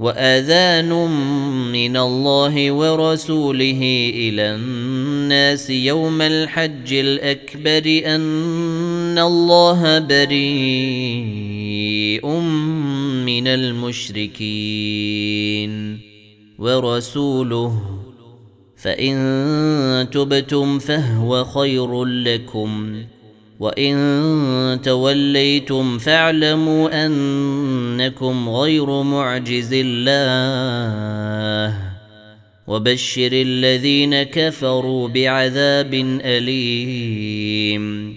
وآذان من الله ورسوله إلى الناس يوم الحج الأكبر أن الله بريء من المشركين ورسوله. فإن تبتم فهو خير لكم. وان توليتم فاعلموا انكم غير معجز الله وبشر الذين كفروا بعذاب اليم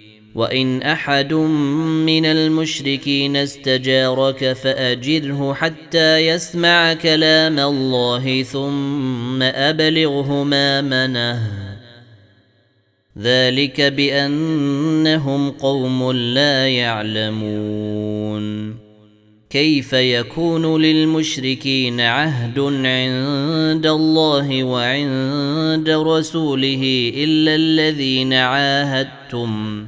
وان احد من المشركين استجارك فاجره حتى يسمع كلام الله ثم ابلغه مامنه ذلك بانهم قوم لا يعلمون كيف يكون للمشركين عهد عند الله وعند رسوله الا الذين عاهدتم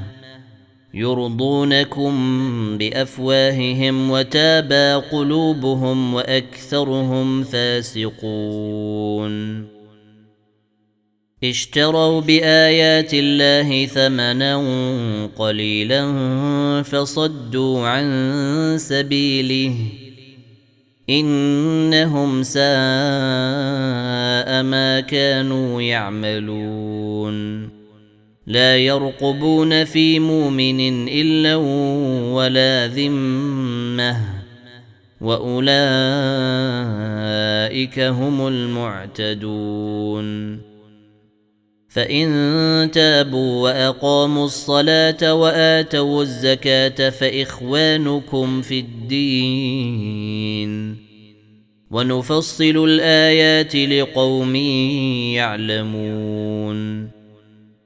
يرضونكم بأفواههم وتابى قلوبهم وأكثرهم فاسقون. اشتروا بآيات الله ثمنا قليلا فصدوا عن سبيله. إنهم ساء ما كانوا يعملون. لا يرقبون في مؤمن إلا ولا ذمة. وأولئك هم المعتدون. فإن تابوا وأقاموا الصلاة وآتوا الزكاة فإخوانكم في الدين. ونفصل الآيات لقوم يعلمون.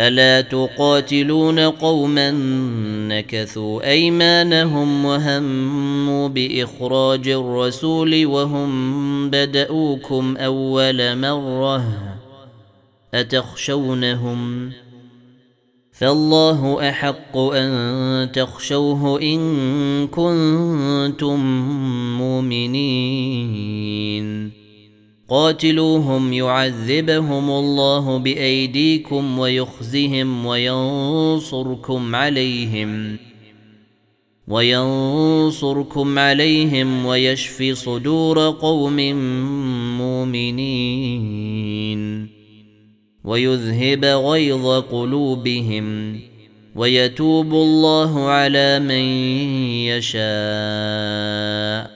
ألا تقاتلون قوما نكثوا أيمانهم وهموا بإخراج الرسول وهم بدأوكم أول مرة أتخشونهم؟ فالله أحق أن تخشوه إن كنتم مؤمنين. قاتلوهم يعذبهم الله بأيديكم ويخزهم وينصركم عليهم وينصركم عليهم ويشفي صدور قوم مؤمنين ويذهب غيظ قلوبهم ويتوب الله على من يشاء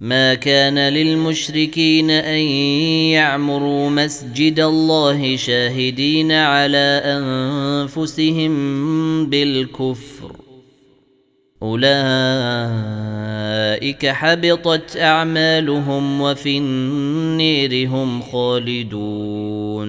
ما كان للمشركين أن يعمروا مسجد الله شاهدين على أنفسهم بالكفر. أولئك حبطت أعمالهم وفي النير هم خالدون.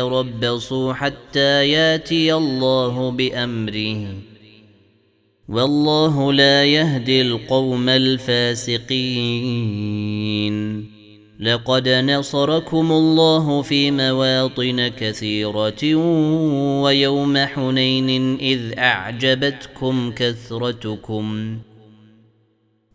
فتربصوا حتى ياتي الله بأمره. والله لا يهدي القوم الفاسقين. لقد نصركم الله في مواطن كثيرة ويوم حنين إذ أعجبتكم كثرتكم.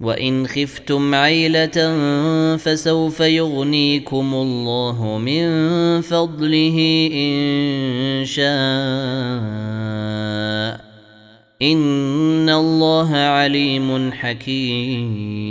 وإن خفتم عيلة فسوف يغنيكم الله من فضله إن شاء. إن الله عليم حكيم.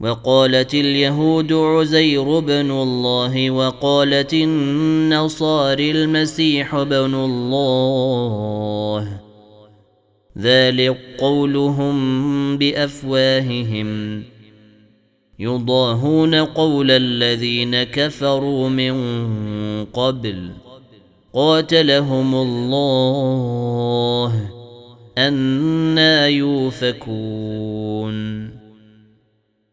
وقالت اليهود عزير بن الله وقالت النصارى المسيح بن الله. ذلك قولهم بأفواههم. يضاهون قول الذين كفروا من قبل. قاتلهم الله. أنا يوفكون.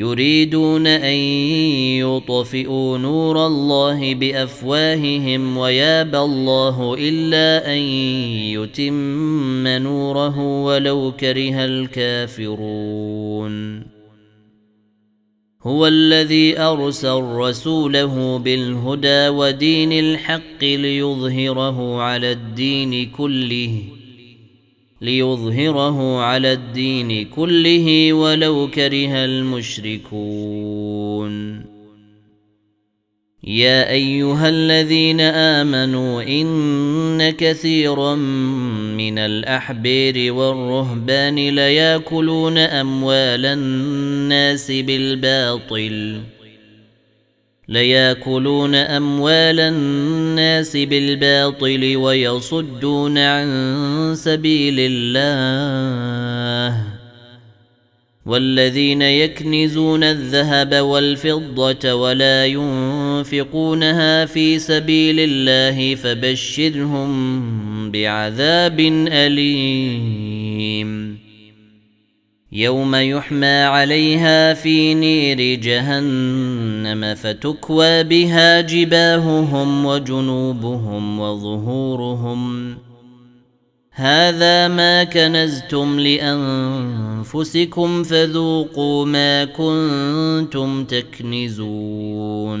يريدون أن يطفئوا نور الله بأفواههم ويابى الله إلا أن يتم نوره ولو كره الكافرون. هو الذي أرسل رسوله بالهدى ودين الحق ليظهره على الدين كله ليظهره على الدين كله ولو كره المشركون. يا أيها الذين آمنوا إن كثيرا من الأحبير والرهبان ليأكلون أموال الناس بالباطل. ليأكلون أموال الناس بالباطل ويصدون عن سبيل الله والذين يكنزون الذهب والفضة ولا ينفقونها في سبيل الله فبشرهم بعذاب أليم يوم يحمى عليها في نير جهنم فتكوى بها جباههم وجنوبهم وظهورهم. هذا ما كنزتم لأنفسكم فذوقوا ما كنتم تكنزون.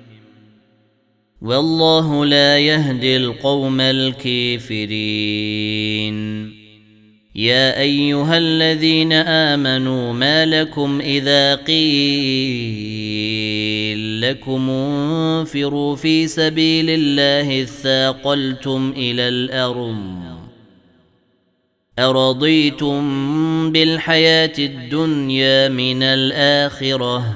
والله لا يهدي القوم الكافرين. يا أيها الذين آمنوا ما لكم إذا قيل لكم انفروا في سبيل الله اثاقلتم إلى الأرض. أرضيتم بالحياة الدنيا من الآخرة.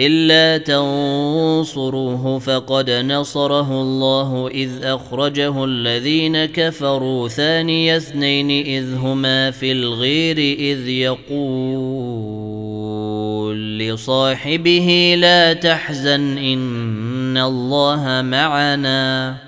إلا تنصروه فقد نصره الله إذ أخرجه الذين كفروا ثاني اثنين إذ هما في الغير إذ يقول لصاحبه لا تحزن إن الله معنا.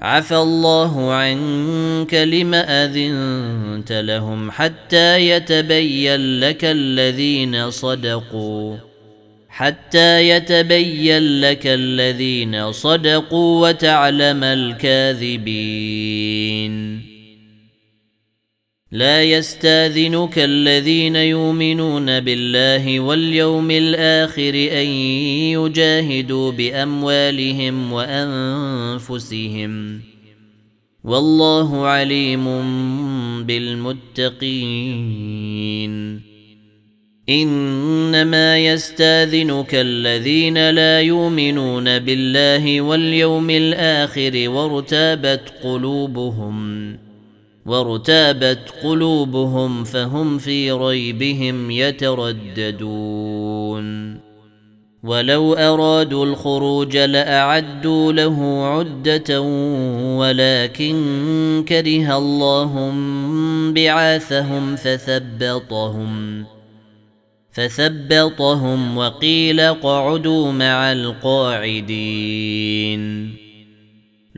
عفى الله عنك لم أذنت لهم حتى يتبين لك الذين صدقوا. حتى يتبين لك الذين صدقوا وتعلم الكاذبين. لا يستاذنك الذين يؤمنون بالله واليوم الآخر أن يجاهدوا بأموالهم وأنفسهم والله عليم بالمتقين. إنما يستاذنك الذين لا يؤمنون بالله واليوم الآخر وارتابت قلوبهم وارتابت قلوبهم فهم في ريبهم يترددون. ولو أرادوا الخروج لأعدوا له عدة ولكن كره الله بعاثهم فثبطهم فثبطهم وقيل اقعدوا مع القاعدين.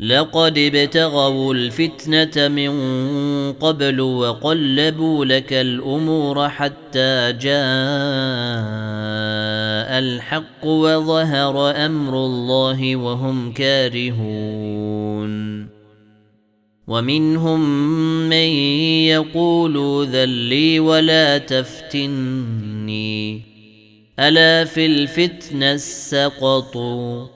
لقد ابتغوا الفتنة من قبل وقلبوا لك الأمور حتى جاء الحق وظهر أمر الله وهم كارهون. ومنهم من يقول ذلي ولا تفتني. ألا في الفتنة سقطوا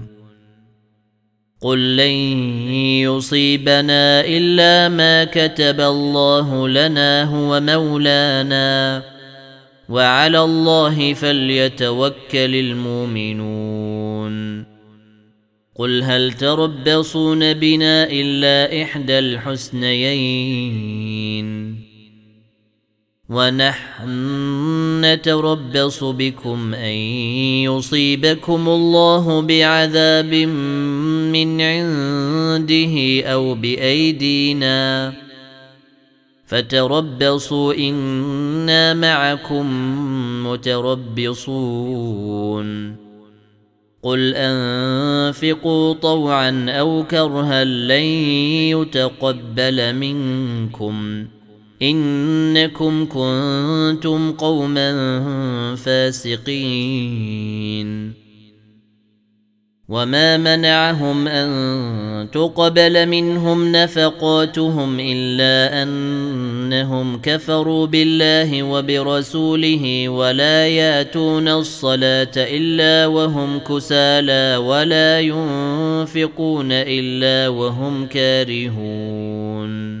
قل لن يصيبنا الا ما كتب الله لنا هو مولانا وعلى الله فليتوكل المؤمنون قل هل تربصون بنا الا احدى الحسنيين ونحن نتربص بكم أن يصيبكم الله بعذاب من عنده أو بأيدينا. فتربصوا إنا معكم متربصون. قل أنفقوا طوعا أو كرها لن يتقبل منكم. إنكم كنتم قوما فاسقين. وما منعهم أن تقبل منهم نفقاتهم إلا أنهم كفروا بالله وبرسوله ولا يأتون الصلاة إلا وهم كسالى ولا ينفقون إلا وهم كارهون.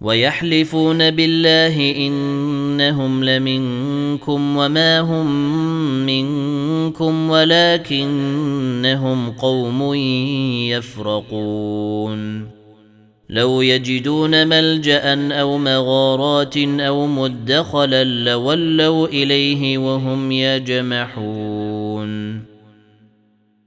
ويحلفون بالله إنهم لمنكم وما هم منكم ولكنهم قوم يفرقون. لو يجدون ملجأ أو مغارات أو مدخلا لولوا إليه وهم يجمحون.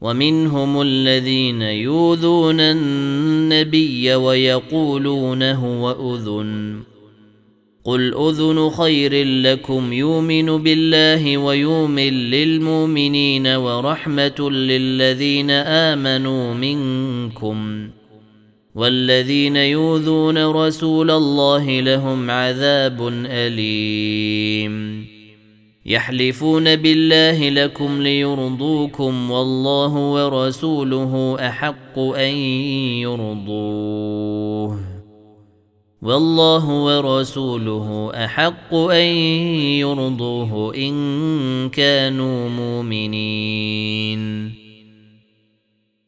ومنهم الذين يؤذون النبي ويقولون هو أذن. قل أذن خير لكم يؤمن بالله ويؤمن للمؤمنين ورحمة للذين آمنوا منكم. والذين يؤذون رسول الله لهم عذاب أليم. يحلفون بالله لكم ليرضوكم والله ورسوله أحق أن يرضوه والله ورسوله أحق أن يرضوه إن كانوا مؤمنين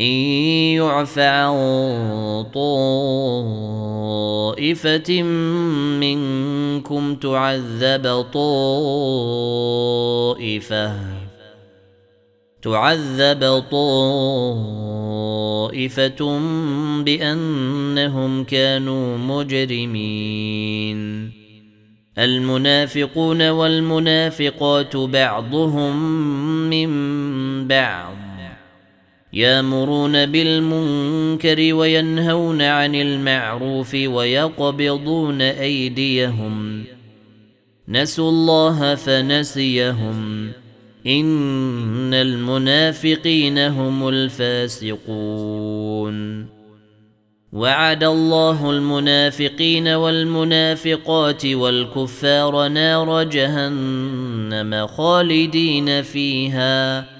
إن يعف عن طائفة منكم تعذب طائفة تعذب طائفة بأنهم كانوا مجرمين. المنافقون والمنافقات بعضهم من بعض. يامرون بالمنكر وينهون عن المعروف ويقبضون أيديهم. نسوا الله فنسيهم. إن المنافقين هم الفاسقون. وعد الله المنافقين والمنافقات والكفار نار جهنم خالدين فيها.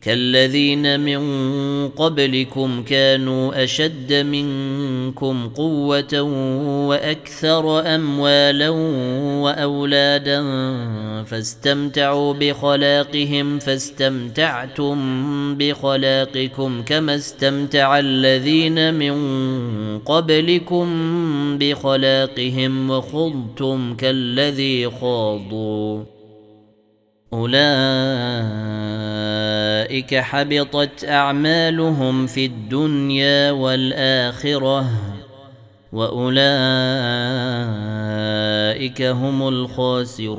كالذين من قبلكم كانوا أشد منكم قوة وأكثر أموالا وأولادا فاستمتعوا بخلاقهم فاستمتعتم بخلاقكم كما استمتع الذين من قبلكم بخلاقهم وخضتم كالذي خاضوا. أولئك حبطت أعمالهم في الدنيا والآخرة وأولئك هم الخاسرون.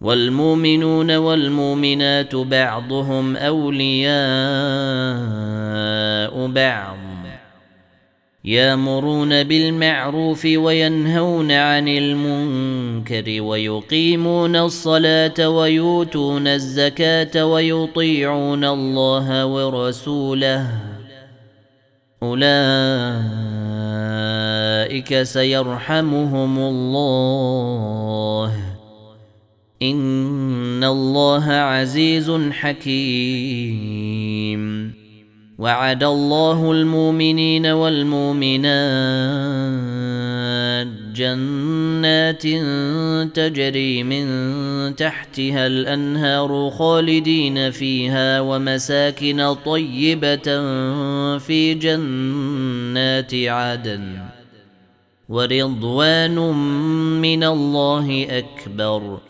والمؤمنون والمؤمنات بعضهم أولياء بعض يامرون بالمعروف وينهون عن المنكر ويقيمون الصلاة ويؤتون الزكاة ويطيعون الله ورسوله أولئك سيرحمهم الله ان الله عزيز حكيم وعد الله المؤمنين والمؤمنات جنات تجري من تحتها الانهار خالدين فيها ومساكن طيبه في جنات عدن ورضوان من الله اكبر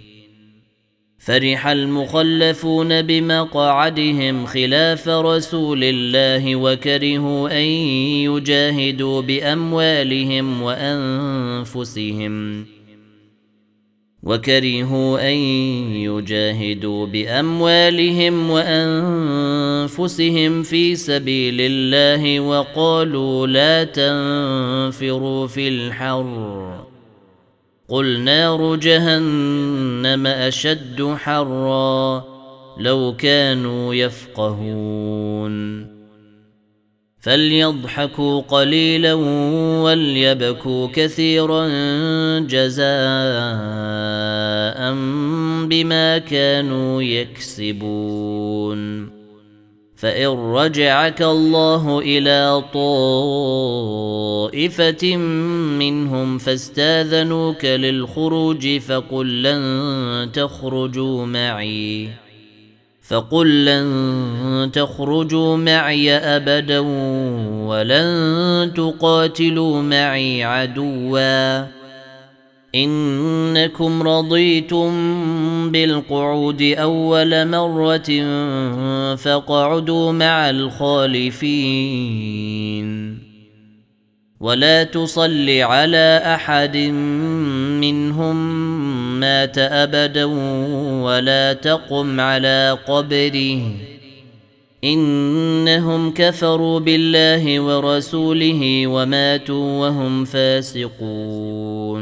فرح المخلفون بمقعدهم خلاف رسول الله وكرهوا أن يجاهدوا بأموالهم وأنفسهم. وكرهوا أن يجاهدوا بأموالهم وأنفسهم في سبيل الله وقالوا لا تنفروا في الحر. قل نار جهنم اشد حرا لو كانوا يفقهون فليضحكوا قليلا وليبكوا كثيرا جزاء بما كانوا يكسبون فان رجعك الله إلى طائفه منهم فاستاذنوك للخروج فقل لن تخرجوا معي. فقل لن تخرجوا معي ابدا ولن تقاتلوا معي عدوا. إنكم رضيتم بالقعود أول مرة فاقعدوا مع الخالفين. ولا تصل على أحد منهم مات أبدا ولا تقم على قبره. إنهم كفروا بالله ورسوله وماتوا وهم فاسقون.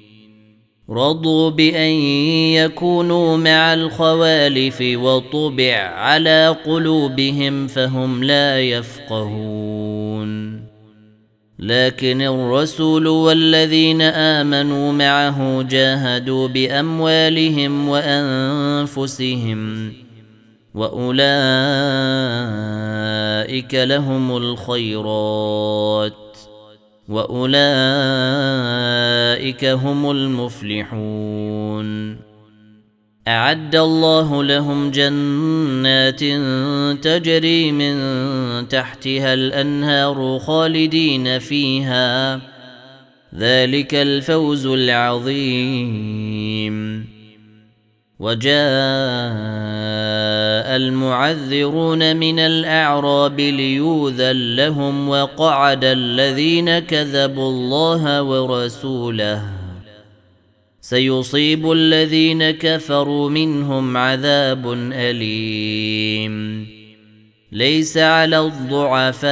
رضوا بأن يكونوا مع الخوالف وطبع على قلوبهم فهم لا يفقهون. لكن الرسول والذين آمنوا معه جاهدوا بأموالهم وأنفسهم وأولئك لهم الخيرات. وأولئك هم المفلحون. أعد الله لهم جنات تجري من تحتها الأنهار خالدين فيها. ذلك الفوز العظيم. وجاء المعذرون من الأعراب ليوذن لهم وقعد الذين كذبوا الله ورسوله. سيصيب الذين كفروا منهم عذاب أليم. ليس على الضعفاء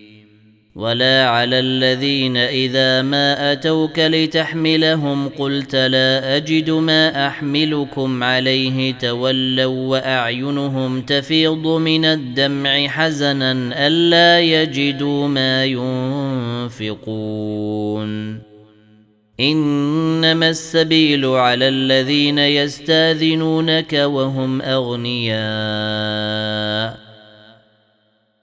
ولا على الذين اذا ما اتوك لتحملهم قلت لا اجد ما احملكم عليه تولوا واعينهم تفيض من الدمع حزنا الا يجدوا ما ينفقون انما السبيل على الذين يستاذنونك وهم اغنياء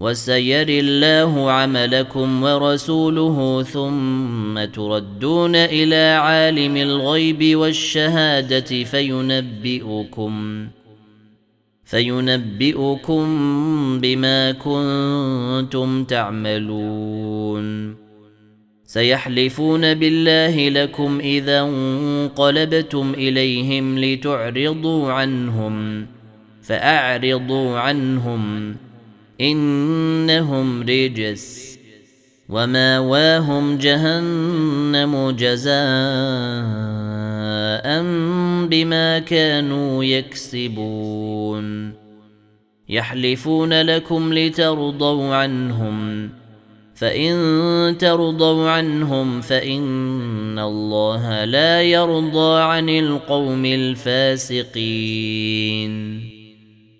وسيري الله عملكم ورسوله ثم تردون إلى عالم الغيب والشهادة فينبئكم فينبئكم بما كنتم تعملون سيحلفون بالله لكم إذا انقلبتم إليهم لتعرضوا عنهم فأعرضوا عنهم إنهم رجس وماواهم جهنم جزاء بما كانوا يكسبون. يحلفون لكم لترضوا عنهم فإن ترضوا عنهم فإن الله لا يرضى عن القوم الفاسقين.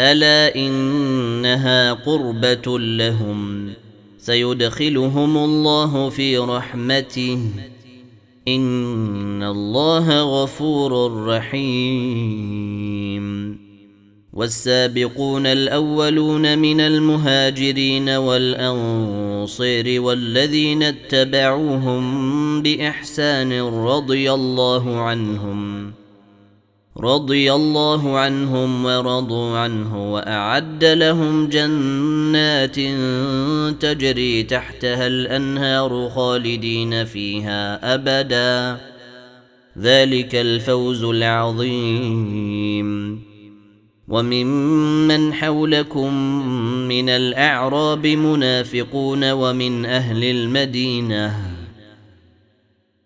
ألا إنها قربة لهم؟ سيدخلهم الله في رحمته. إن الله غفور رحيم. والسابقون الأولون من المهاجرين والانصير والذين اتبعوهم بإحسان رضي الله عنهم. رضي الله عنهم ورضوا عنه وأعد لهم جنات تجري تحتها الأنهار خالدين فيها أبدا. ذلك الفوز العظيم. وممن حولكم من الأعراب منافقون ومن أهل المدينة.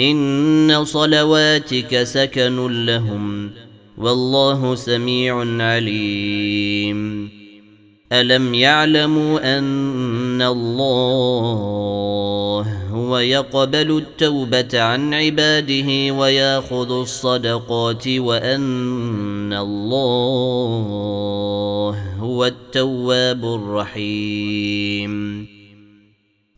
إن صلواتك سكن لهم والله سميع عليم. ألم يعلموا أن الله هو يقبل التوبة عن عباده ويأخذ الصدقات وأن الله هو التواب الرحيم.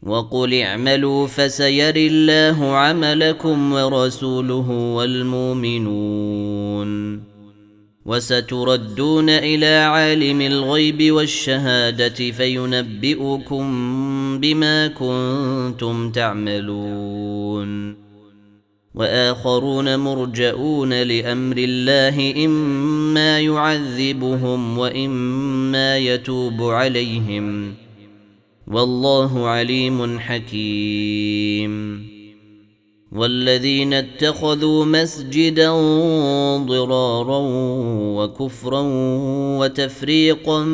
وقل اعملوا فسيري الله عملكم ورسوله والمؤمنون. وستردون إلى عالم الغيب والشهادة فينبئكم بما كنتم تعملون. وآخرون مرجئون لأمر الله إما يعذبهم وإما يتوب عليهم. والله عليم حكيم. والذين اتخذوا مسجدا ضرارا وكفرا وتفريقا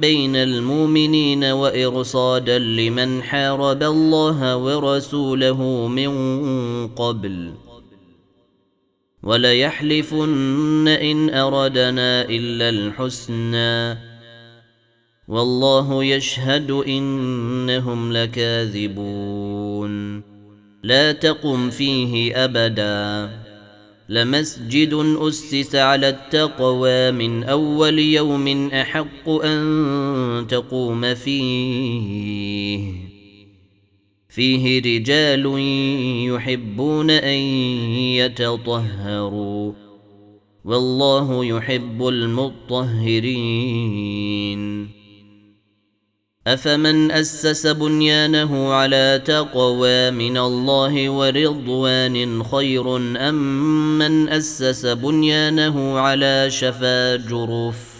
بين المؤمنين وإرصادا لمن حارب الله ورسوله من قبل. وليحلفن ان اردنا الا الحسنى. والله يشهد إنهم لكاذبون. لا تقم فيه أبدا. لمسجد أسس على التقوى من أول يوم أحق أن تقوم فيه. فيه رجال يحبون أن يتطهروا. والله يحب المطهرين. أفمن أسس بنيانه على تقوى من الله ورضوان خير أم من أسس بنيانه على شفا جرف؟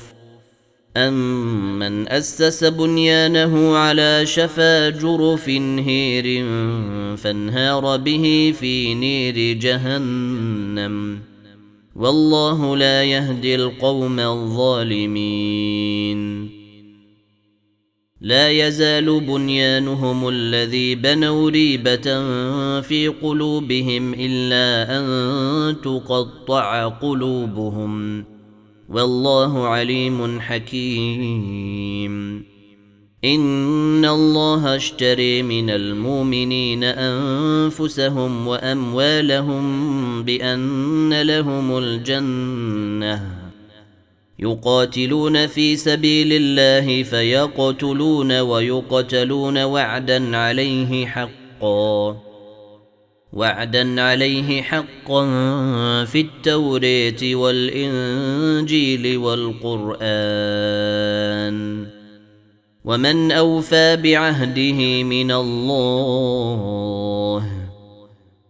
أمن أسس بنيانه على شفا جرف هير فانهار به في نير جهنم. والله لا يهدي القوم الظالمين. لا يزال بنيانهم الذي بنوا ريبة في قلوبهم إلا أن تقطع قلوبهم. والله عليم حكيم. إن الله اشتري من المؤمنين أنفسهم وأموالهم بأن لهم الجنة. يقاتلون في سبيل الله فيقتلون ويقتلون وعدا عليه حقا وعدا عليه حقا في التوريه والإنجيل والقرآن. ومن أوفى بعهده من الله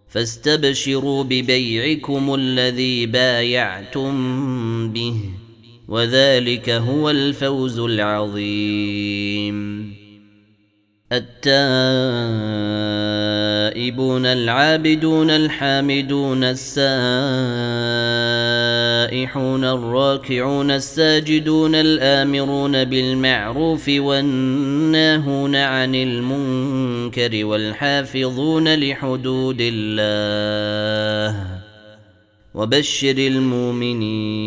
فاستبشروا ببيعكم الذي بايعتم به. وذلك هو الفوز العظيم. التائبون العابدون الحامدون السائحون الراكعون الساجدون الآمرون بالمعروف والناهون عن المنكر والحافظون لحدود الله. وبشر المؤمنين.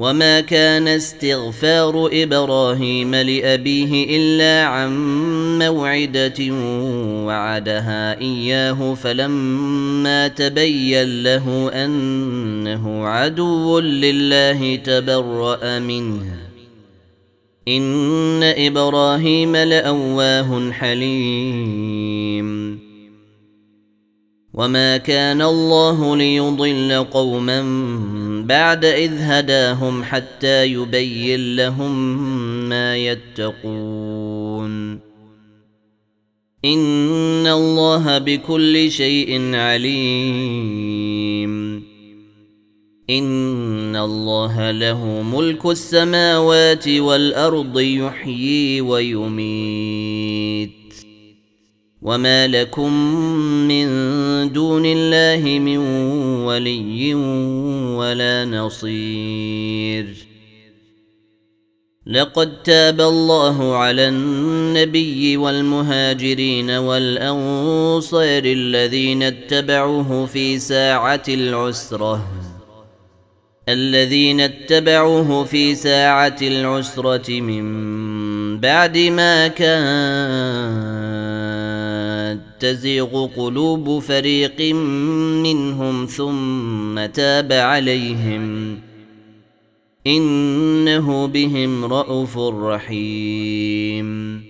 وما كان استغفار إبراهيم لابيه الا عن موعده وعدها اياه فلما تبين له انه عدو لله تبرا منه ان إبراهيم لاواه حليم. وما كان الله ليضل قوما بعد إذ هداهم حتى يبين لهم ما يتقون. إن الله بكل شيء عليم. إن الله له ملك السماوات والأرض يحيي ويميت. وما لكم من دون الله من ولي ولا نصير لقد تاب الله على النبي والمهاجرين والانصار الذين اتبعوه في ساعه العسره الذين اتبعوه في ساعه العسره من بعد ما كان تزيغ قلوب فريق منهم ثم تاب عليهم. إنه بهم رءوف رحيم.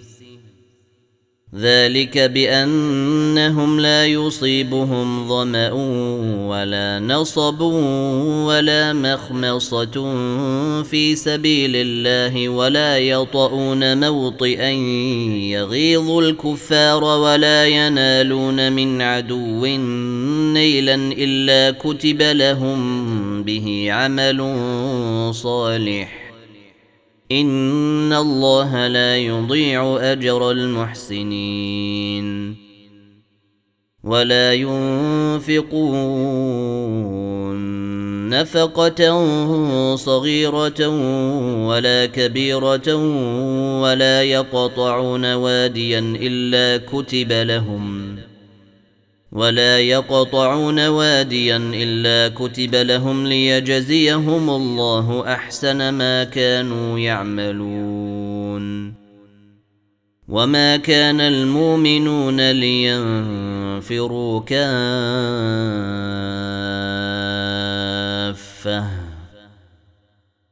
ذلك بأنهم لا يصيبهم ظمأ ولا نصب ولا مخمصة في سبيل الله ولا يطؤون موطئا يغيظ الكفار ولا ينالون من عدو نيلا إلا كتب لهم به عمل صالح. ان الله لا يضيع اجر المحسنين ولا ينفقون نفقه صغيره ولا كبيره ولا يقطعون واديا الا كتب لهم ولا يقطعون واديا إلا كتب لهم ليجزيهم الله أحسن ما كانوا يعملون. وما كان المؤمنون لينفروا كافة.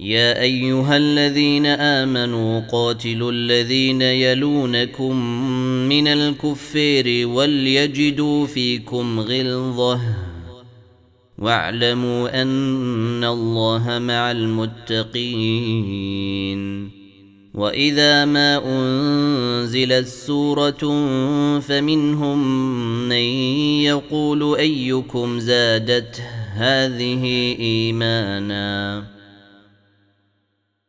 يا أيها الذين آمنوا قاتلوا الذين يلونكم من الكفير وليجدوا فيكم غلظة. واعلموا أن الله مع المتقين. وإذا ما أنزلت سورة فمنهم من يقول أيكم زادت هذه إيمانا.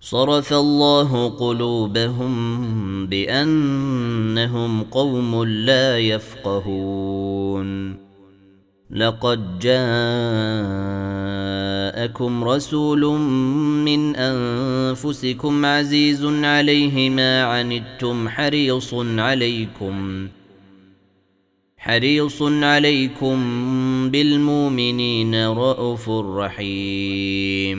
صرف الله قلوبهم بأنهم قوم لا يفقهون. لقد جاءكم رسول من أنفسكم عزيز عليه ما عنتم حريص عليكم حريص عليكم بالمؤمنين رءوف رحيم.